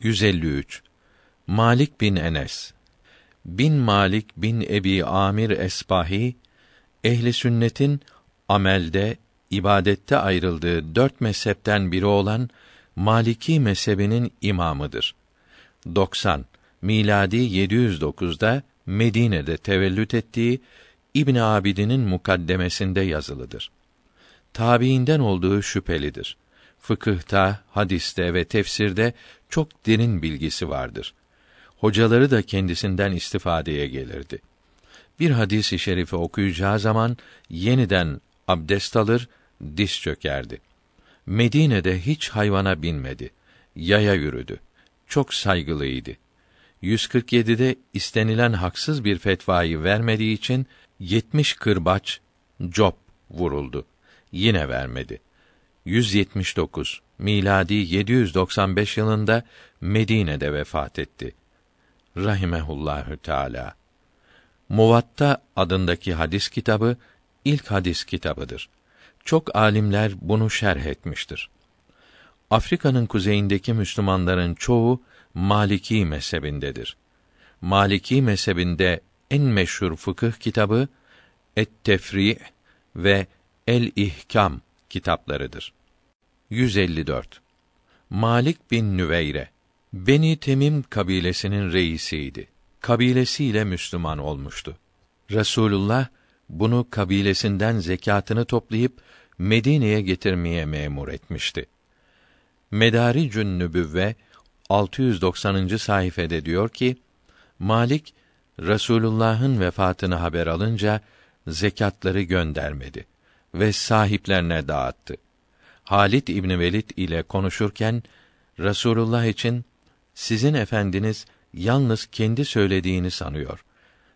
153 Malik bin Enes bin Malik bin Ebi Amir Esbahi ehli sünnetin amelde, ibadette ayrıldığı dört mezhepten biri olan Maliki mezhebinin imamıdır. 90 miladi 709'da Medine'de tevellüt ettiği İbn Abidin'in mukaddemesinde yazılıdır. Tabiinden olduğu şüphelidir. Fıkıhta, hadiste ve tefsirde çok derin bilgisi vardır. Hocaları da kendisinden istifadeye gelirdi. Bir hadisi şerifi okuyacağı zaman yeniden abdest alır, diz çökerdi. Medine'de hiç hayvana binmedi. Yaya yürüdü. Çok saygılıydı. 147'de istenilen haksız bir fetvayı vermediği için 70 kırbaç cop vuruldu. Yine vermedi. 179 miladi 795 yılında Medine'de vefat etti. Rahimehullahü Teala. Muvatta adındaki hadis kitabı ilk hadis kitabıdır. Çok alimler bunu şerh etmiştir. Afrika'nın kuzeyindeki Müslümanların çoğu Maliki mezhebindedir. Maliki mezhebinde en meşhur fıkıh kitabı Et-Tefri ve El-İhkam kitaplarıdır. 154. Malik bin Nüveyre Beni Temim kabilesinin reisiydi. Kabilesiyle Müslüman olmuştu. Resulullah bunu kabilesinden zekatını toplayıp Medine'ye getirmeye memur etmişti. Medari Nübüvve 690. sayfede diyor ki: Malik Resulullah'ın vefatını haber alınca zekatları göndermedi ve sahiplerine dağıttı. Halit İbni Velid ile konuşurken Resulullah için sizin efendiniz yalnız kendi söylediğini sanıyor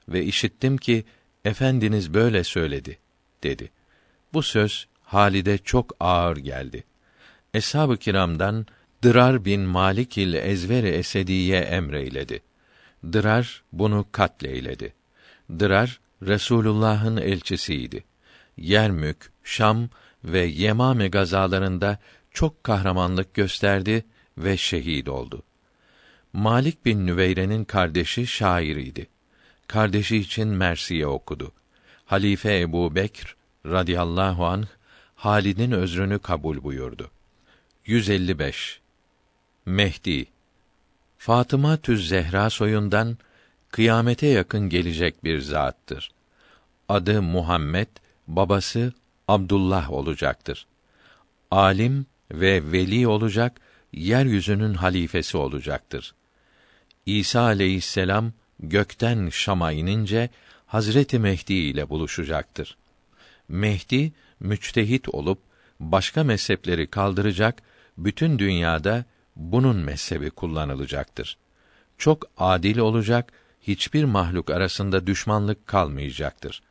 ve işittim ki efendiniz böyle söyledi dedi. Bu söz Halide çok ağır geldi. Eshab-ı kiramdan Dırar bin Malik il Ezveri Esediye emreyledi. Dırar bunu katleyledi. Dırar Resulullah'ın elçisiydi. Yermük, Şam ve Yemame gazalarında çok kahramanlık gösterdi ve şehit oldu. Malik bin Nüveyre'nin kardeşi şairiydi. Kardeşi için Mersiye okudu. Halife Ebu Bekr radıyallahu anh Halid'in özrünü kabul buyurdu. 155 Mehdi Fatıma Tüz Zehra soyundan kıyamete yakın gelecek bir zattır. Adı Muhammed, babası Abdullah olacaktır. Alim ve veli olacak, yeryüzünün halifesi olacaktır. İsa aleyhisselam gökten Şam'a inince Hazreti Mehdi ile buluşacaktır. Mehdi müçtehit olup başka mezhepleri kaldıracak, bütün dünyada bunun mezhebi kullanılacaktır. Çok adil olacak, hiçbir mahluk arasında düşmanlık kalmayacaktır.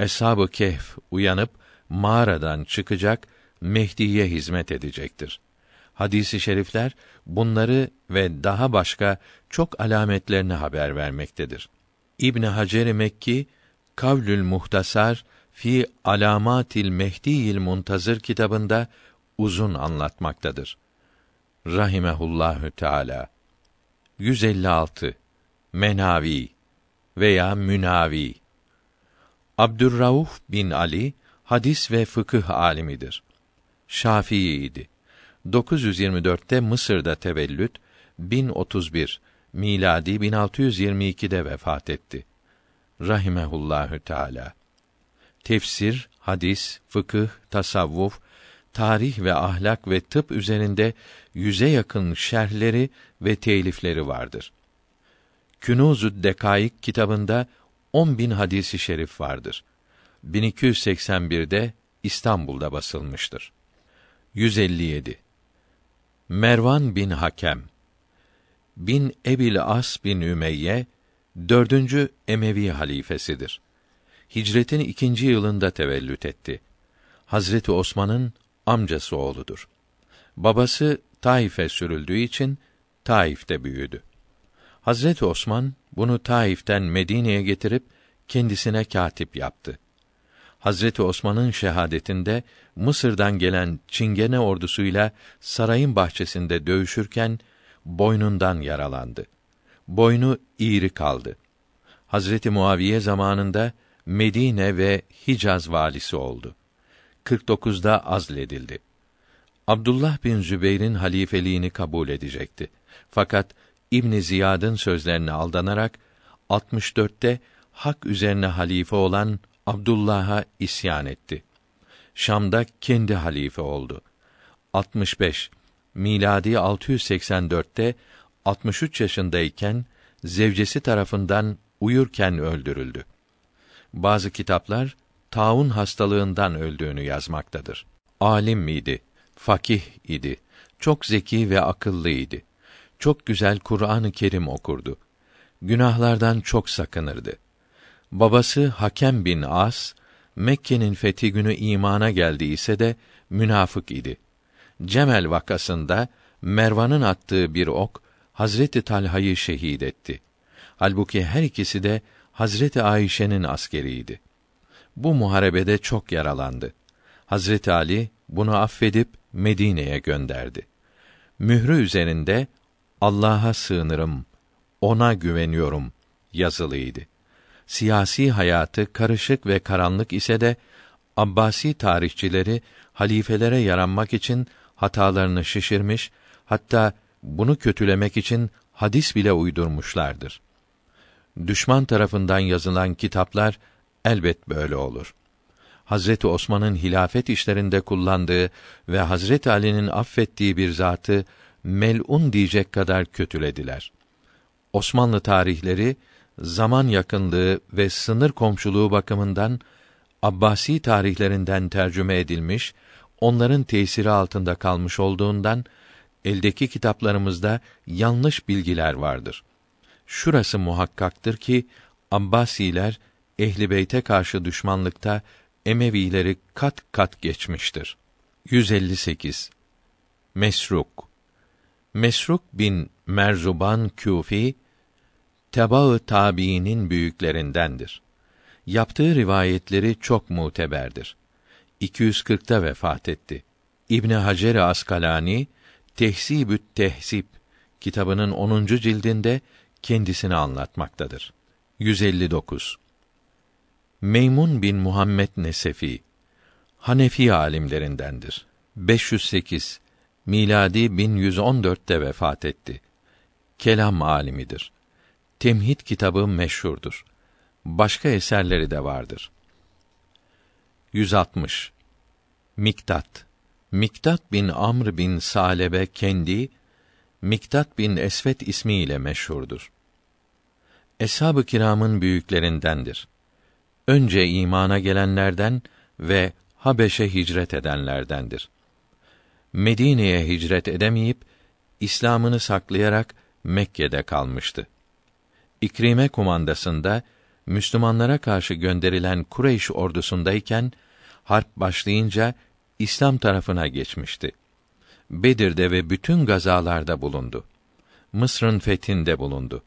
Eshab-ı Kehf uyanıp mağaradan çıkacak, Mehdi'ye hizmet edecektir. Hadisi şerifler bunları ve daha başka çok alametlerini haber vermektedir. İbn Hacer Mekki Kavlül Muhtasar fi Alamatil Mehdi'il Muntazır kitabında uzun anlatmaktadır. Rahimehullahü Teala. 156 Menavi veya Münavi Abdurrauf bin Ali hadis ve fıkıh alimidir. Şafii'ydi. 924'te Mısır'da tevellüt, 1031 miladi 1622'de vefat etti. Rahimehullahü Teala. Tefsir, hadis, fıkıh, tasavvuf, tarih ve ahlak ve tıp üzerinde yüze yakın şerhleri ve telifleri vardır. Künuzü Dekaik kitabında 10 bin hadisi şerif vardır. 1281'de İstanbul'da basılmıştır. 157 Mervan bin Hakem bin Ebil As bin Ümeyye dördüncü Emevi halifesidir. Hicretin ikinci yılında tevellüt etti. Hazreti Osman'ın amcası oğludur. Babası Taif'e sürüldüğü için Taif'te büyüdü. Hazreti Osman bunu Taif'ten Medine'ye getirip kendisine katip yaptı. Hazreti Osman'ın şehadetinde Mısır'dan gelen Çingene ordusuyla sarayın bahçesinde dövüşürken boynundan yaralandı. Boynu iğri kaldı. Hazreti Muaviye zamanında Medine ve Hicaz valisi oldu. 49'da azledildi. Abdullah bin Zübeyr'in halifeliğini kabul edecekti. Fakat İbn Ziyad'ın sözlerine aldanarak 64'te hak üzerine halife olan Abdullah'a isyan etti. Şam'da kendi halife oldu. 65 miladi 684'te 63 yaşındayken zevcesi tarafından uyurken öldürüldü. Bazı kitaplar taun hastalığından öldüğünü yazmaktadır. Alim miydi? Fakih idi. Çok zeki ve akıllıydı. Çok güzel Kur'an-ı Kerim okurdu. Günahlardan çok sakınırdı. Babası Hakem bin As, Mekke'nin fethi günü imana geldiyse de münafık idi. Cemel vakasında Mervan'ın attığı bir ok Hazreti Talha'yı şehit etti. Halbuki her ikisi de Hazreti Ayşe'nin askeriydi. Bu muharebede çok yaralandı. Hazreti Ali bunu affedip Medine'ye gönderdi. Mührü üzerinde Allah'a sığınırım, ona güveniyorum yazılıydı. Siyasi hayatı karışık ve karanlık ise de Abbasi tarihçileri halifelere yaranmak için hatalarını şişirmiş, hatta bunu kötülemek için hadis bile uydurmuşlardır. Düşman tarafından yazılan kitaplar elbet böyle olur. Hazreti Osman'ın hilafet işlerinde kullandığı ve Hazreti Ali'nin affettiği bir zatı melun diyecek kadar kötülediler. Osmanlı tarihleri zaman yakınlığı ve sınır komşuluğu bakımından Abbasi tarihlerinden tercüme edilmiş, onların tesiri altında kalmış olduğundan eldeki kitaplarımızda yanlış bilgiler vardır. Şurası muhakkaktır ki Abbasiler ehli beyte karşı düşmanlıkta Emevileri kat kat geçmiştir. 158 Mesruk Mesruk bin Merzuban Küfi tebaa tabiinin büyüklerindendir. Yaptığı rivayetleri çok muteberdir. 240'ta vefat etti. İbn Hacer Askalani Tehsibü't Tehsib kitabının 10. cildinde kendisini anlatmaktadır. 159 Meymun bin Muhammed Nesefi Hanefi alimlerindendir. 508 miladi 1114'te vefat etti. Kelam alimidir. Temhid kitabı meşhurdur. Başka eserleri de vardır. 160 Miktat Miktat bin Amr bin Salebe kendi Miktat bin Esvet ismiyle meşhurdur. Eshab-ı kiramın büyüklerindendir. Önce imana gelenlerden ve Habeş'e hicret edenlerdendir. Medine'ye hicret edemeyip İslam'ını saklayarak Mekke'de kalmıştı. İkrime kumandasında Müslümanlara karşı gönderilen Kureyş ordusundayken harp başlayınca İslam tarafına geçmişti. Bedir'de ve bütün gazalarda bulundu. Mısır'ın fethinde bulundu.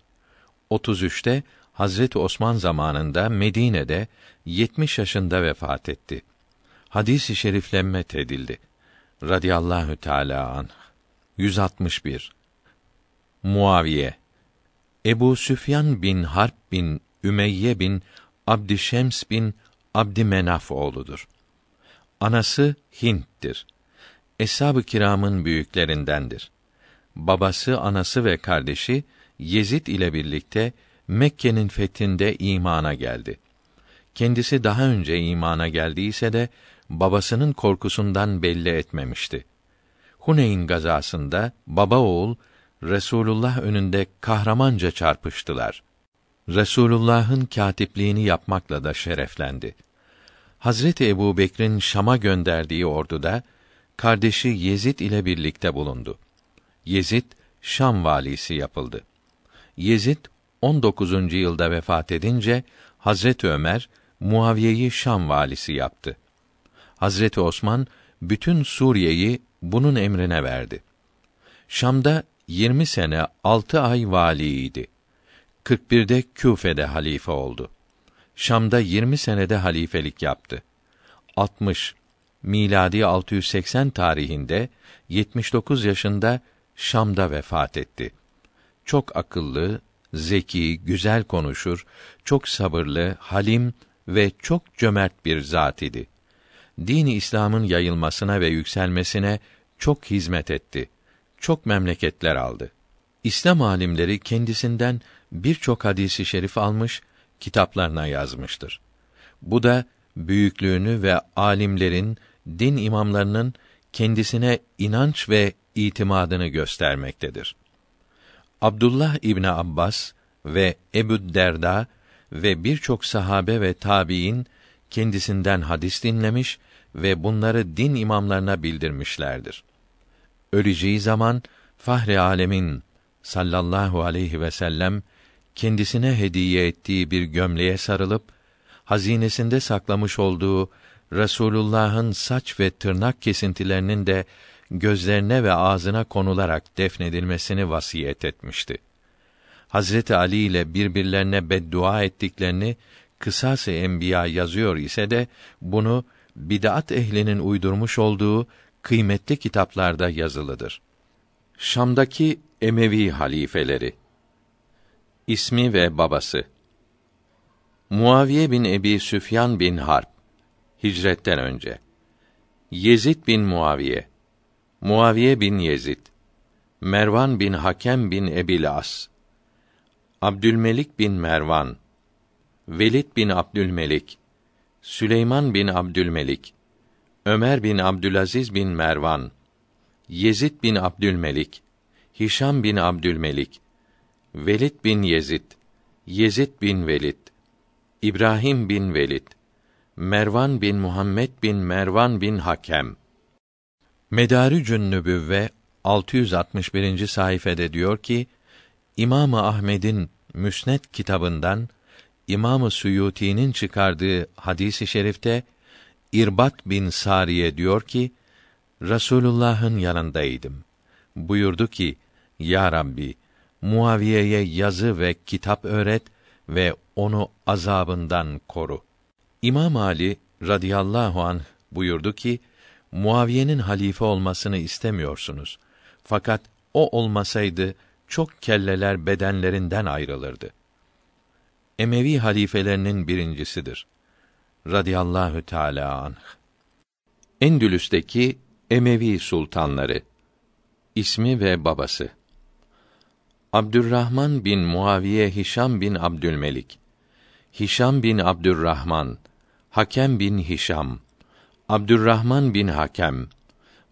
33'te Hazreti Osman zamanında Medine'de 70 yaşında vefat etti. Hadis-i şerifle met edildi. Radiyallahu Teala anh. 161 Muaviye Ebu Süfyan bin Harp bin Ümeyye bin Abdişems bin Abdümenaf oğludur. Anası Hint'tir. Eshab-ı kiramın büyüklerindendir. Babası, anası ve kardeşi Yezid ile birlikte Mekke'nin fethinde imana geldi. Kendisi daha önce imana geldiyse de babasının korkusundan belli etmemişti. Huneyn gazasında baba oğul Resulullah önünde kahramanca çarpıştılar. Resulullah'ın katipliğini yapmakla da şereflendi. Hazreti Ebu Bekir'in Şam'a gönderdiği orduda kardeşi Yezid ile birlikte bulundu. Yezid Şam valisi yapıldı. Yezid 19. yılda vefat edince Hazreti Ömer Muaviye'yi Şam valisi yaptı. Hazreti Osman bütün Suriye'yi bunun emrine verdi. Şam'da 20 sene 6 ay valiydi. 41'de Küfe'de halife oldu. Şam'da 20 senede halifelik yaptı. 60 miladi 680 tarihinde 79 yaşında Şam'da vefat etti. Çok akıllı, zeki, güzel konuşur, çok sabırlı, halim ve çok cömert bir zat idi. Dini İslam'ın yayılmasına ve yükselmesine çok hizmet etti. Çok memleketler aldı. İslam alimleri kendisinden birçok hadisi şerif almış, kitaplarına yazmıştır. Bu da büyüklüğünü ve alimlerin, din imamlarının kendisine inanç ve itimadını göstermektedir. Abdullah İbni Abbas ve Ebu Derda ve birçok sahabe ve tabiin kendisinden hadis dinlemiş ve bunları din imamlarına bildirmişlerdir. Öleceği zaman Fahri Alemin sallallahu aleyhi ve sellem kendisine hediye ettiği bir gömleğe sarılıp hazinesinde saklamış olduğu Resulullah'ın saç ve tırnak kesintilerinin de gözlerine ve ağzına konularak defnedilmesini vasiyet etmişti. Hazreti Ali ile birbirlerine beddua ettiklerini Kısas-ı Enbiya yazıyor ise de bunu bid'at ehlinin uydurmuş olduğu kıymetli kitaplarda yazılıdır. Şam'daki Emevi halifeleri. İsmi ve babası. Muaviye bin Ebi Süfyan bin Harp hicretten önce. Yezid bin Muaviye Muaviye bin Yezid Mervan bin Hakem bin Ebil As Abdülmelik bin Mervan Velid bin Abdülmelik Süleyman bin Abdülmelik Ömer bin Abdülaziz bin Mervan Yezid bin Abdülmelik Hişam bin Abdülmelik Velid bin Yezid Yezid bin Velid İbrahim bin Velid Mervan bin Muhammed bin Mervan bin Hakem Medaricün Nübüvve 661. sayfede diyor ki İmam Ahmed'in Müsned kitabından İmam Suyuti'nin çıkardığı hadisi i şerifte İrbat bin Sariye diyor ki Rasulullah'ın yanındaydım. Buyurdu ki: Ya Rabbi, Muaviye'ye yazı ve kitap öğret ve onu azabından koru. İmam Ali radıyallahu an buyurdu ki: Muaviye'nin halife olmasını istemiyorsunuz. Fakat o olmasaydı çok kelleler bedenlerinden ayrılırdı. Emevi halifelerinin birincisidir. Radiyallahu Teala anh. Endülüs'teki Emevi sultanları İsmi ve babası Abdurrahman bin Muaviye Hişam bin Abdülmelik Hişam bin Abdurrahman Hakem bin Hişam Abdurrahman bin Hakem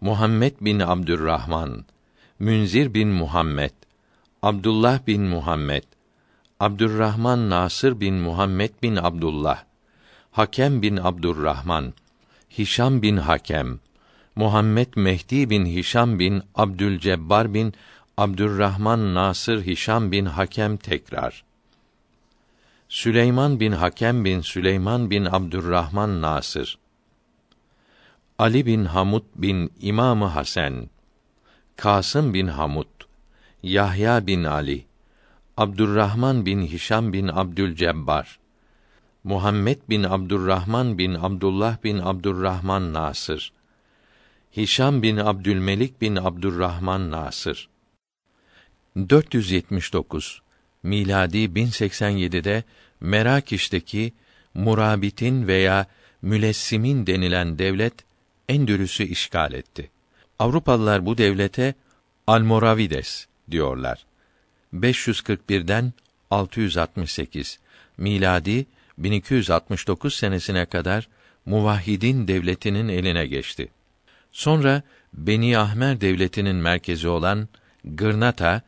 Muhammed bin Abdurrahman Münzir bin Muhammed Abdullah bin Muhammed Abdurrahman Nasır bin Muhammed bin Abdullah Hakem bin Abdurrahman Hişam bin Hakem Muhammed Mehdi bin Hişam bin Abdülcebbar bin Abdurrahman Nasır Hişam bin Hakem tekrar. Süleyman bin Hakem bin Süleyman bin Abdurrahman Nasır. Ali bin Hamud bin İmamı Hasan. Kasım bin Hamud. Yahya bin Ali. Abdurrahman bin Hişam bin Abdülcebbar. Muhammed bin Abdurrahman bin Abdullah bin Abdurrahman Nasır. Hişam bin Abdülmelik bin Abdurrahman Nasır 479 miladi 1087'de Merakiş'teki Murabitin veya Mülessimin denilen devlet Endülüs'ü işgal etti. Avrupalılar bu devlete Almoravides diyorlar. 541'den 668 miladi 1269 senesine kadar Muvahhidin devletinin eline geçti. Sonra Beni Ahmer devletinin merkezi olan Gırnata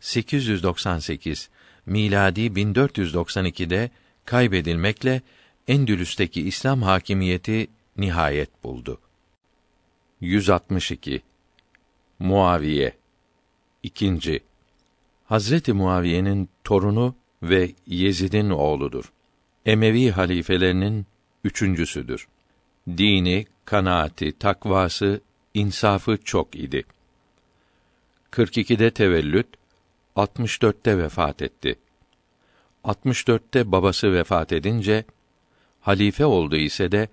898 miladi 1492'de kaybedilmekle Endülüs'teki İslam hakimiyeti nihayet buldu. 162 Muaviye İkinci Hazreti Muaviye'nin torunu ve Yezid'in oğludur. Emevi halifelerinin üçüncüsüdür. Dini, kanaati, takvası, insafı çok idi. 42'de tevellüt, 64'te vefat etti. 64'te babası vefat edince halife oldu ise de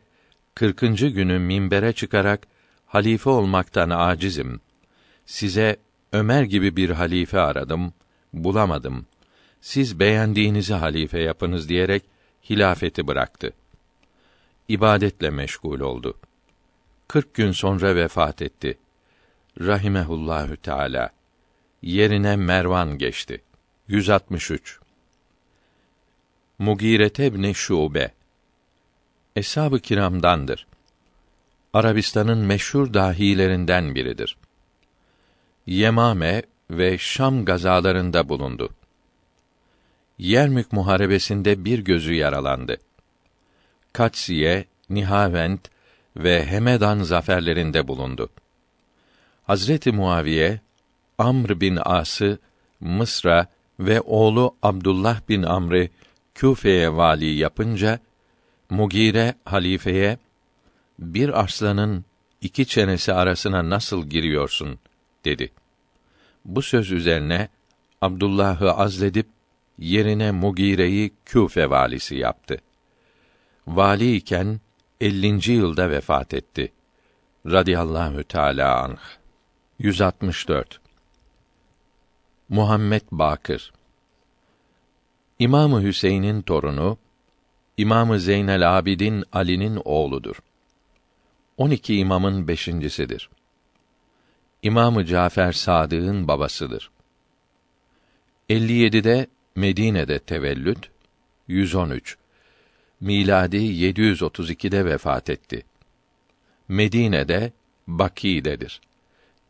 40. günü minbere çıkarak halife olmaktan acizim. Size Ömer gibi bir halife aradım, bulamadım. Siz beğendiğinizi halife yapınız diyerek hilafeti bıraktı. İbadetle meşgul oldu. Kırk gün sonra vefat etti. Rahimehullahü Teala. Yerine Mervan geçti. 163. Mugirete ibn Şube Eshab-ı kiramdandır. Arabistan'ın meşhur dahilerinden biridir. Yemame ve Şam gazalarında bulundu. Yermük muharebesinde bir gözü yaralandı. Katsiye, Nihavent ve Hemedan zaferlerinde bulundu. Hazreti Muaviye Amr bin As'ı Mısır'a ve oğlu Abdullah bin Amr'ı Küfe'ye vali yapınca Mugire halifeye bir arslanın iki çenesi arasına nasıl giriyorsun dedi. Bu söz üzerine Abdullah'ı azledip yerine Mugire'yi Küfe valisi yaptı. Vali iken 50. yılda vefat etti. Radiyallahu Teala anh. 164. Muhammed Bakır İmamı Hüseyin'in torunu İmamı Zeynel Abidin Ali'nin oğludur. 12 imamın beşincisidir. İmamı Cafer Sadık'ın babasıdır. 57'de Medine'de tevellüt, 113. Miladi 732'de vefat etti. Medine'de Baki'dedir.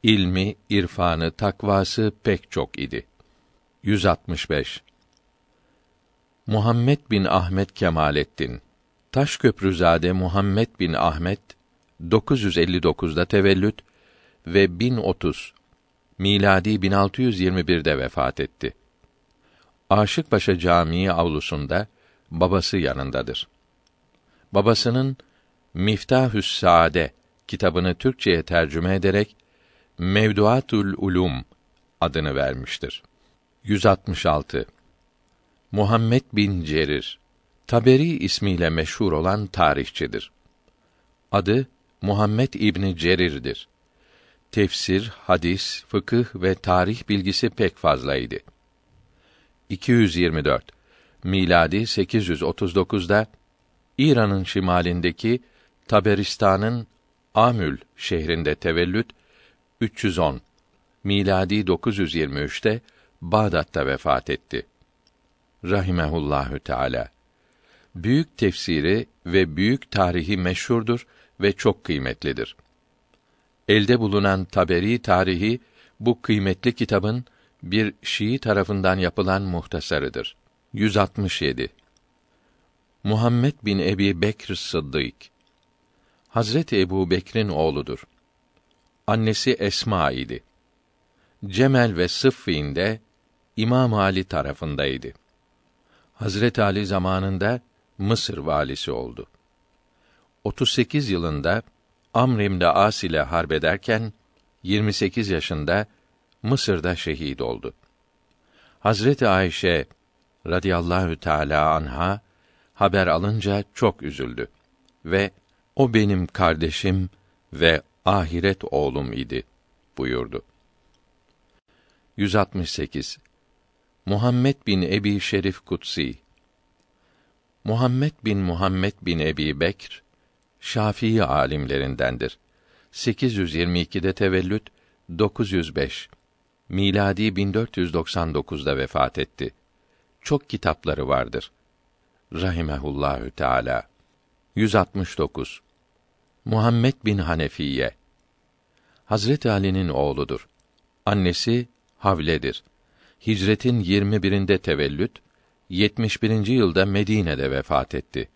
İlmi, irfanı, takvası pek çok idi. 165. Muhammed bin Ahmet Kemalettin Taşköprüzade Muhammed bin Ahmet 959'da tevellüt ve 1030 miladi 1621'de vefat etti. Aşıkpaşa Camii avlusunda babası yanındadır. Babasının Miftahü's Saade kitabını Türkçeye tercüme ederek Mevduatul Ulum adını vermiştir. 166 Muhammed bin Cerir Taberi ismiyle meşhur olan tarihçidir. Adı Muhammed İbni Cerir'dir. Tefsir, hadis, fıkıh ve tarih bilgisi pek fazlaydı. 224 miladi 839'da İran'ın şimalindeki Taberistan'ın Amül şehrinde tevellüt 310 miladi 923'te Bağdat'ta vefat etti. Rahimehullahü Teala. Büyük tefsiri ve büyük tarihi meşhurdur ve çok kıymetlidir. Elde bulunan Taberi tarihi bu kıymetli kitabın bir Şii tarafından yapılan muhtasarıdır. 167. Muhammed bin Ebi Bekr Sıddık Hazreti Ebu Bekr'in oğludur. Annesi Esma idi. Cemel ve Sıffin'de İmam Ali tarafındaydı. Hazret Ali zamanında Mısır valisi oldu. 38 yılında Amr As ile harp ederken 28 yaşında Mısır'da şehit oldu. Hazreti Ayşe radıyallahu teala anha haber alınca çok üzüldü ve o benim kardeşim ve ahiret oğlum idi buyurdu. 168 Muhammed bin Ebi Şerif Kutsi Muhammed bin Muhammed bin Ebi Bekr Şafii alimlerindendir. 822'de tevellüt 905 miladi 1499'da vefat etti. Çok kitapları vardır. Rahimehullahü Teala. 169. Muhammed bin Hanefiye Hazret Ali'nin oğludur. Annesi Havle'dir. Hicretin 21'inde tevellüt, 71. yılda Medine'de vefat etti.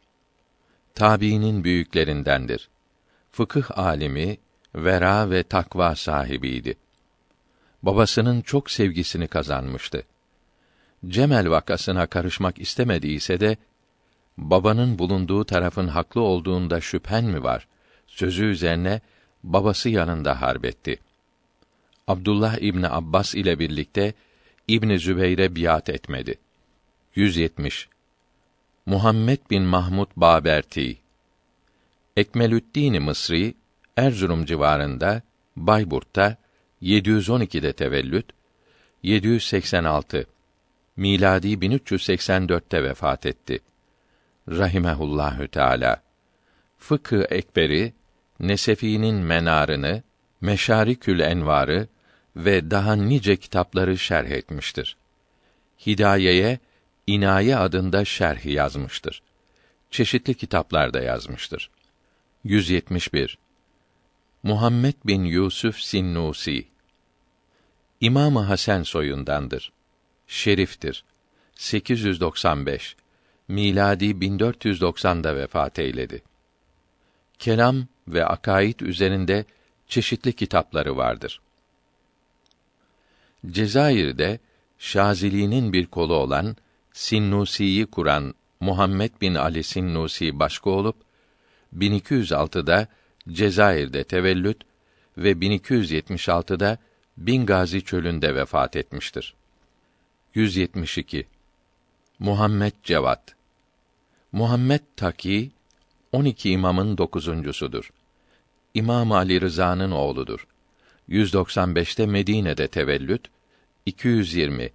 Tabiinin büyüklerindendir. Fıkıh alimi, vera ve takva sahibiydi. Babasının çok sevgisini kazanmıştı. Cemel vakasına karışmak istemediyse de babanın bulunduğu tarafın haklı olduğunda şüphen mi var? Sözü üzerine babası yanında harbetti. Abdullah İbni Abbas ile birlikte İbn Zübeyre biat etmedi. 170 Muhammed bin Mahmud Baberti Ekmelüddin Mısri Erzurum civarında Bayburt'ta 712'de tevellüt, 786 miladi 1384'te vefat etti. Rahimehullahü Teala. Fıkı ekberi, Nesefi'nin menarını, Meşarikül Envarı ve daha nice kitapları şerh etmiştir. Hidayeye İnaye adında şerhi yazmıştır. Çeşitli kitaplarda yazmıştır. 171 Muhammed bin Yusuf Sinnusi İmam Hasan soyundandır. Şeriftir. 895 miladi 1490'da vefat eyledi. Kelam ve akaid üzerinde çeşitli kitapları vardır. Cezayir'de Şazili'nin bir kolu olan Sinnusi'yi kuran Muhammed bin Ali Sinnusi başka olup 1206'da Cezayir'de tevellüt ve 1276'da Bingazi çölünde vefat etmiştir. 172 Muhammed Cevat Muhammed Taki 12 imamın dokuzuncusudur. İmam Ali Rıza'nın oğludur. 195'te Medine'de tevellüt, 220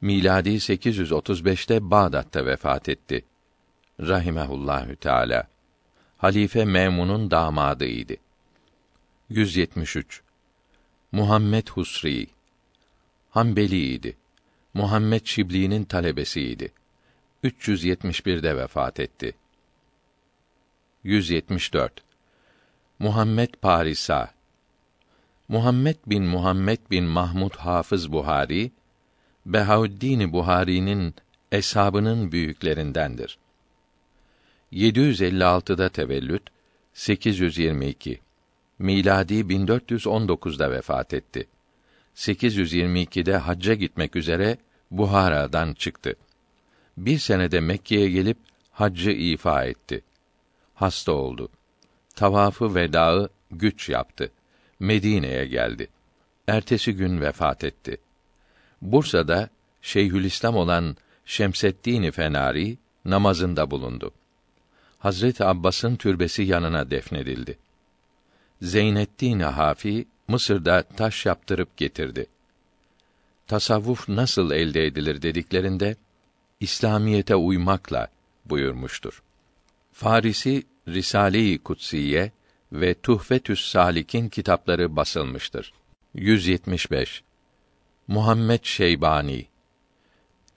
miladi 835'te Bağdat'ta vefat etti. Rahimehullahü Teala. Halife Memun'un damadıydı. 173 Muhammed Husri Hanbeliydi. Muhammed Şibli'nin talebesiydi. 371'de vefat etti. 174 Muhammed Parisa Muhammed bin Muhammed bin Mahmud Hafız Buhari Behaüddin Buhari'nin eshabının büyüklerindendir. 756'da tevellüt, 822 miladi 1419'da vefat etti. 822'de hacca gitmek üzere Buhara'dan çıktı. Bir senede Mekke'ye gelip haccı ifa etti. Hasta oldu. Tavafı vedaı güç yaptı. Medine'ye geldi. Ertesi gün vefat etti. Bursa'da Şeyhülislam olan Şemseddin Fenari namazında bulundu. Hazret Abbas'ın türbesi yanına defnedildi. Zeynettin Hafi Mısır'da taş yaptırıp getirdi. Tasavvuf nasıl elde edilir dediklerinde İslamiyete uymakla buyurmuştur. Farisi Risale-i Kutsiye ve Tuhfetüs Salik'in kitapları basılmıştır. 175 Muhammed Şeybani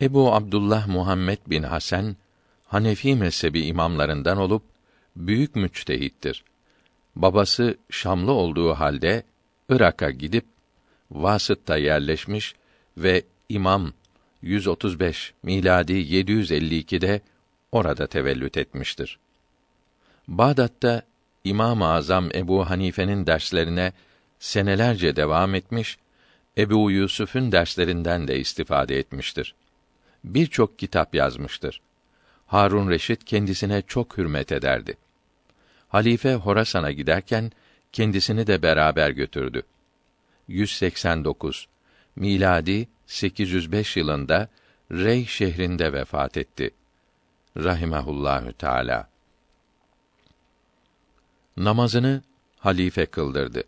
Ebu Abdullah Muhammed bin Hasan Hanefi mezhebi imamlarından olup büyük müçtehittir. Babası Şamlı olduğu halde Irak'a gidip Vasıt'ta yerleşmiş ve imam 135 miladi 752'de orada tevellüt etmiştir. Bağdat'ta İmam-ı Azam Ebu Hanife'nin derslerine senelerce devam etmiş, Ebu Yusuf'un derslerinden de istifade etmiştir. Birçok kitap yazmıştır. Harun Reşit kendisine çok hürmet ederdi. Halife Horasan'a giderken kendisini de beraber götürdü. 189 miladi 805 yılında Rey şehrinde vefat etti. Rahimehullahü Teala. Namazını halife kıldırdı.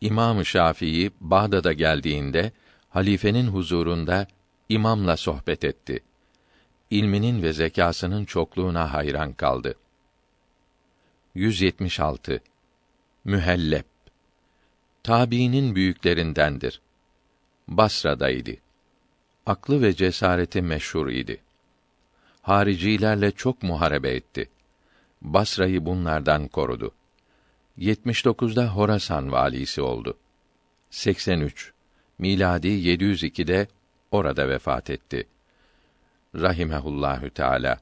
İmam Şafii Bağdat'a geldiğinde halifenin huzurunda imamla sohbet etti. İlminin ve zekasının çokluğuna hayran kaldı. 176 Mühellep Tabiinin büyüklerindendir. Basra'daydı. Aklı ve cesareti meşhur idi. Haricilerle çok muharebe etti. Basra'yı bunlardan korudu. 79'da Horasan valisi oldu. 83 miladi 702'de orada vefat etti. Rahimehullahü Teala.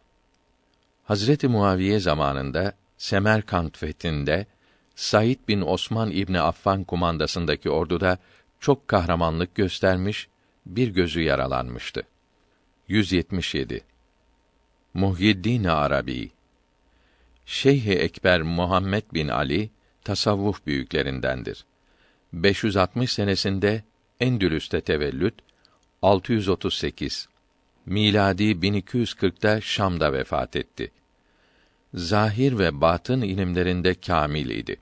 Hazreti Muaviye zamanında Semerkant fethinde Said bin Osman İbni Affan kumandasındaki orduda çok kahramanlık göstermiş, bir gözü yaralanmıştı. 177 Muhyiddin Arabi Şeyh Ekber Muhammed bin Ali tasavvuf büyüklerindendir. 560 senesinde Endülüs'te tevellüt, 638 miladi 1240'da Şam'da vefat etti. Zahir ve batın ilimlerinde kamil idi.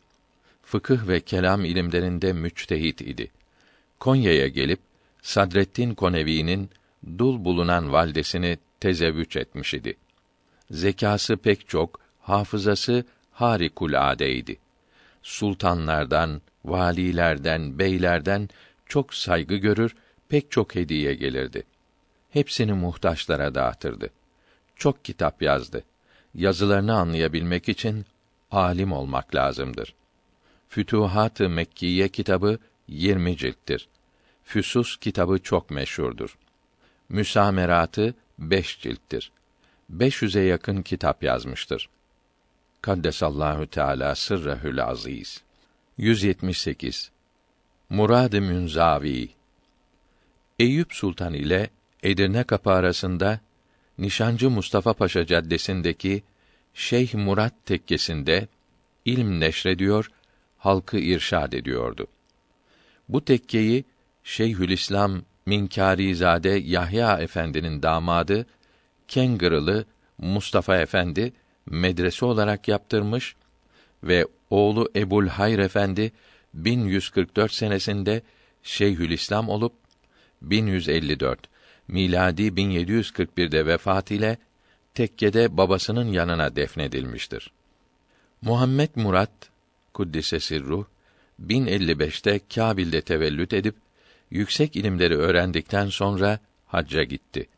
Fıkıh ve kelam ilimlerinde müçtehit idi. Konya'ya gelip Sadreddin Konevi'nin dul bulunan validesini tezevvüç etmiş idi. Zekası pek çok, hafızası harikulâdeydi. Sultanlardan, valilerden, beylerden çok saygı görür, pek çok hediye gelirdi. Hepsini muhtaçlara dağıtırdı. Çok kitap yazdı. Yazılarını anlayabilmek için alim olmak lazımdır. Fütuhat-ı Mekkiye kitabı 20 cilttir. Füsus kitabı çok meşhurdur. Müsameratı 5 cilttir. 500'e yakın kitap yazmıştır. Kaddesallahu Teala sırrehül aziz. 178. Murad-ı Münzavi Eyüp Sultan ile Edirne Kapı arasında Nişancı Mustafa Paşa Caddesi'ndeki Şeyh Murat tekkesinde ilm neşrediyor, halkı irşad ediyordu. Bu tekkeyi Şeyhülislam Minkarizade Yahya Efendi'nin damadı Kengırılı Mustafa Efendi medrese olarak yaptırmış ve oğlu Ebul Hayr Efendi 1144 senesinde Şeyhülislam olup 1154 miladi 1741'de vefat ile tekkede babasının yanına defnedilmiştir. Muhammed Murat kuddise ruh 1055'te Kâbil'de tevellüt edip yüksek ilimleri öğrendikten sonra hacca gitti.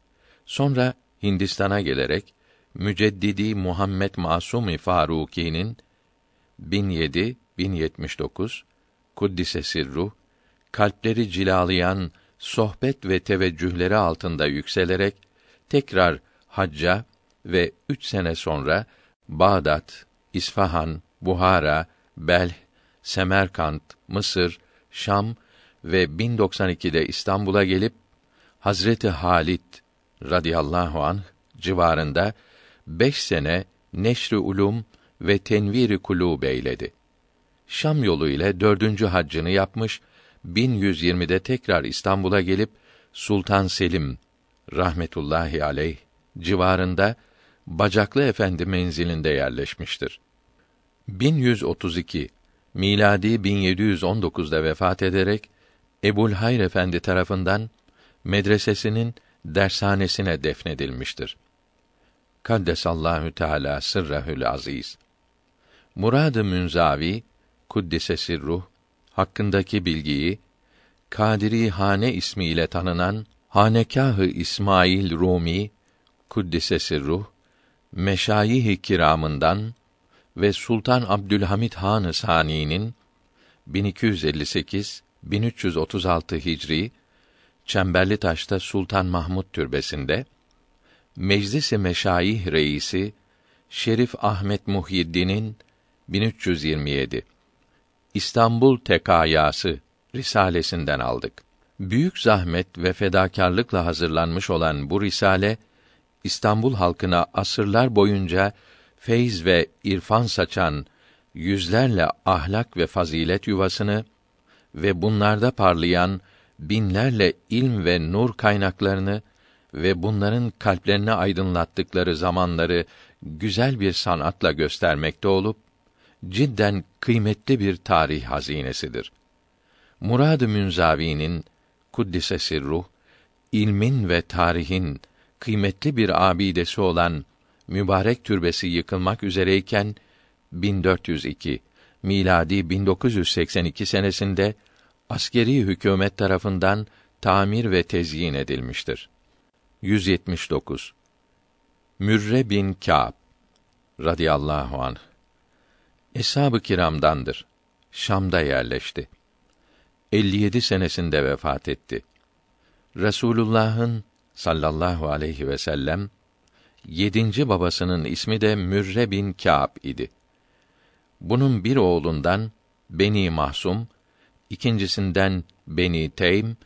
Sonra Hindistan'a gelerek Müceddidi Muhammed Masumi Faruki'nin 1007 1079 kuddise sirruh kalpleri cilalayan sohbet ve teveccühleri altında yükselerek tekrar hacca ve üç sene sonra Bağdat, İsfahan, Buhara, Belh, Semerkant, Mısır, Şam ve 1092'de İstanbul'a gelip Hazreti Halit radıyallahu anh civarında beş sene neşr ulum ve tenviri kulûb eyledi. Şam yolu ile dördüncü haccını yapmış, 1120'de tekrar İstanbul'a gelip Sultan Selim rahmetullahi aleyh civarında Bacaklı Efendi menzilinde yerleşmiştir. 1132 miladi 1719'da vefat ederek Ebul Hayr Efendi tarafından medresesinin dershanesine defnedilmiştir. Kaddesallahu Teala sırrehül aziz. Murad-ı Münzavi kuddise sirruh hakkındaki bilgiyi Kadiri Hane ismiyle tanınan Hanekâh-ı İsmail Rumi kuddise sirruh meşayih-i kiramından ve Sultan Abdülhamit Han Sani'nin 1258 1336 Hicri Çemberli Taş'ta Sultan Mahmud Türbesi'nde Meclis-i Meşayih reisi Şerif Ahmet Muhyiddin'in 1327 İstanbul Tekayası risalesinden aldık. Büyük zahmet ve fedakarlıkla hazırlanmış olan bu risale İstanbul halkına asırlar boyunca feyz ve irfan saçan yüzlerle ahlak ve fazilet yuvasını ve bunlarda parlayan binlerle ilm ve nur kaynaklarını ve bunların kalplerini aydınlattıkları zamanları güzel bir sanatla göstermekte olup cidden kıymetli bir tarih hazinesidir. Murad-ı Münzavi'nin kuddise sirruh ilmin ve tarihin kıymetli bir abidesi olan mübarek türbesi yıkılmak üzereyken 1402 miladi 1982 senesinde askeri hükümet tarafından tamir ve tezyin edilmiştir. 179 Mürre bin Kâb radıyallahu anh Eshab-ı kiramdandır. Şam'da yerleşti. 57 senesinde vefat etti. Resulullah'ın sallallahu aleyhi ve sellem yedinci babasının ismi de Mürre bin Kâb idi. Bunun bir oğlundan Beni Mahsum, ikincisinden Beni Teym,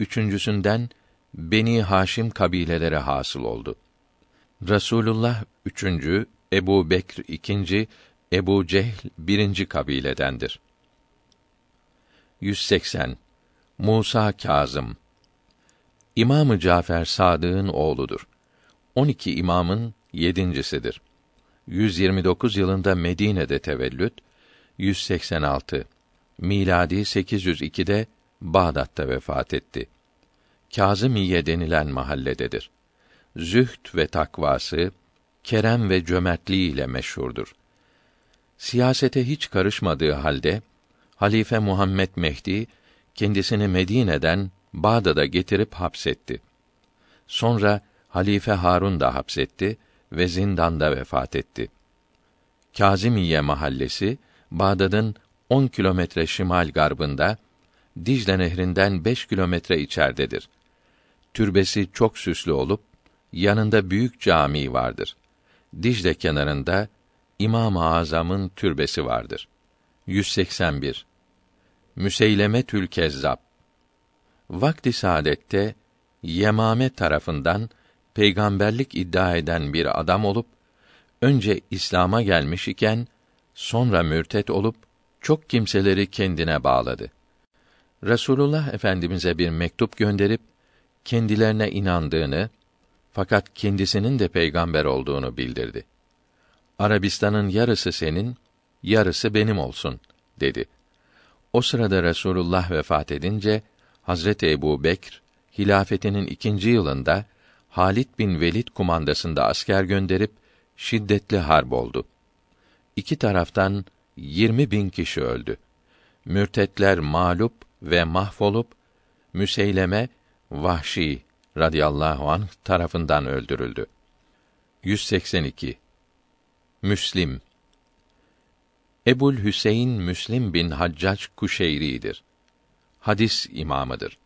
üçüncüsünden Beni Haşim kabileleri hasıl oldu. Rasulullah üçüncü, Ebu Bekr ikinci, Ebu Cehl birinci kabiledendir. 180. Musa Kazım İmamı Cafer Sadık'ın oğludur. 12 imamın yedincisidir. 129 yılında Medine'de tevellüt, 186 miladi 802'de Bağdat'ta vefat etti. Kazımiye denilen mahallededir. Zühd ve takvası, kerem ve cömertliği ile meşhurdur. Siyasete hiç karışmadığı halde Halife Muhammed Mehdi kendisini Medine'den Bağdat'a getirip hapsetti. Sonra Halife Harun da hapsetti ve zindanda vefat etti. Kazimiye mahallesi Bağdat'ın 10 kilometre şimal garbında, Dicle Nehri'nden 5 kilometre içerdedir. Türbesi çok süslü olup yanında büyük cami vardır. Dicle kenarında İmam-ı Azam'ın türbesi vardır. 181 Müseyleme Tül Kezzab Vakti saadette Yemame tarafından peygamberlik iddia eden bir adam olup önce İslam'a gelmiş iken sonra mürtet olup çok kimseleri kendine bağladı. Resulullah Efendimize bir mektup gönderip kendilerine inandığını fakat kendisinin de peygamber olduğunu bildirdi. Arabistan'ın yarısı senin, yarısı benim olsun dedi. O sırada Resulullah vefat edince Hazreti Ebu Bekr hilafetinin ikinci yılında Halit bin Velid kumandasında asker gönderip şiddetli harp oldu. İki taraftan yirmi bin kişi öldü. Mürtetler mağlup ve mahvolup Müseyleme Vahşi radıyallahu anh tarafından öldürüldü. 182 Müslim Ebul Hüseyin Müslim bin Haccac Kuşeyri'dir. Hadis imamıdır.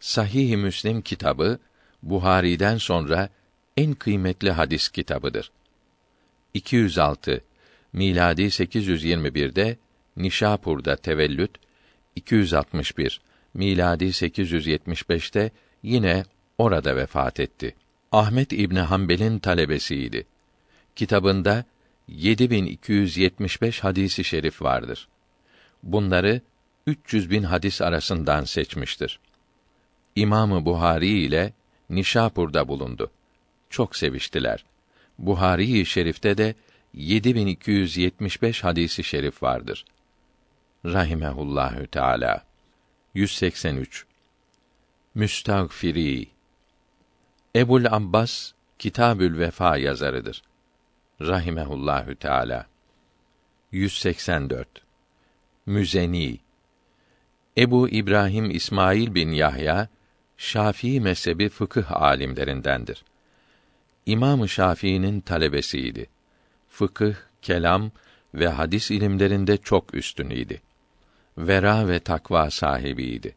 Sahih-i Müslim kitabı Buhari'den sonra en kıymetli hadis kitabıdır. 206 miladi 821'de Nişapur'da tevellüt 261 miladi 875'te yine orada vefat etti. Ahmet İbni Hanbel'in talebesiydi. Kitabında 7275 hadisi şerif vardır. Bunları 300 bin hadis arasından seçmiştir. İmamı Buhari ile Nişapur'da bulundu. Çok seviştiler. Buhari-i Şerif'te de 7275 hadisi şerif vardır. Rahimehullahü Teala. 183. Müstagfiri Ebul Abbas Kitabül Vefa yazarıdır. Rahimehullahü Teala. 184. Müzeni Ebu İbrahim İsmail bin Yahya Şafii mezhebi fıkıh alimlerindendir. İmam Şafii'nin talebesiydi. Fıkıh, kelam ve hadis ilimlerinde çok üstünüydü. Vera ve takva sahibiydi.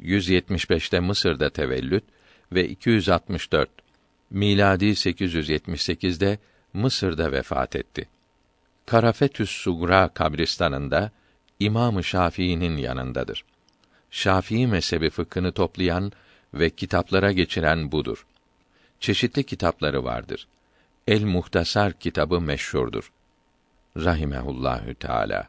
175'te Mısır'da tevellüt ve 264 miladi 878'de Mısır'da vefat etti. Karafetüs Sugra kabristanında İmam-ı Şafii'nin yanındadır. Şafii mezhebi fıkhını toplayan ve kitaplara geçiren budur. Çeşitli kitapları vardır. El Muhtasar kitabı meşhurdur. Rahimehullahü Teala.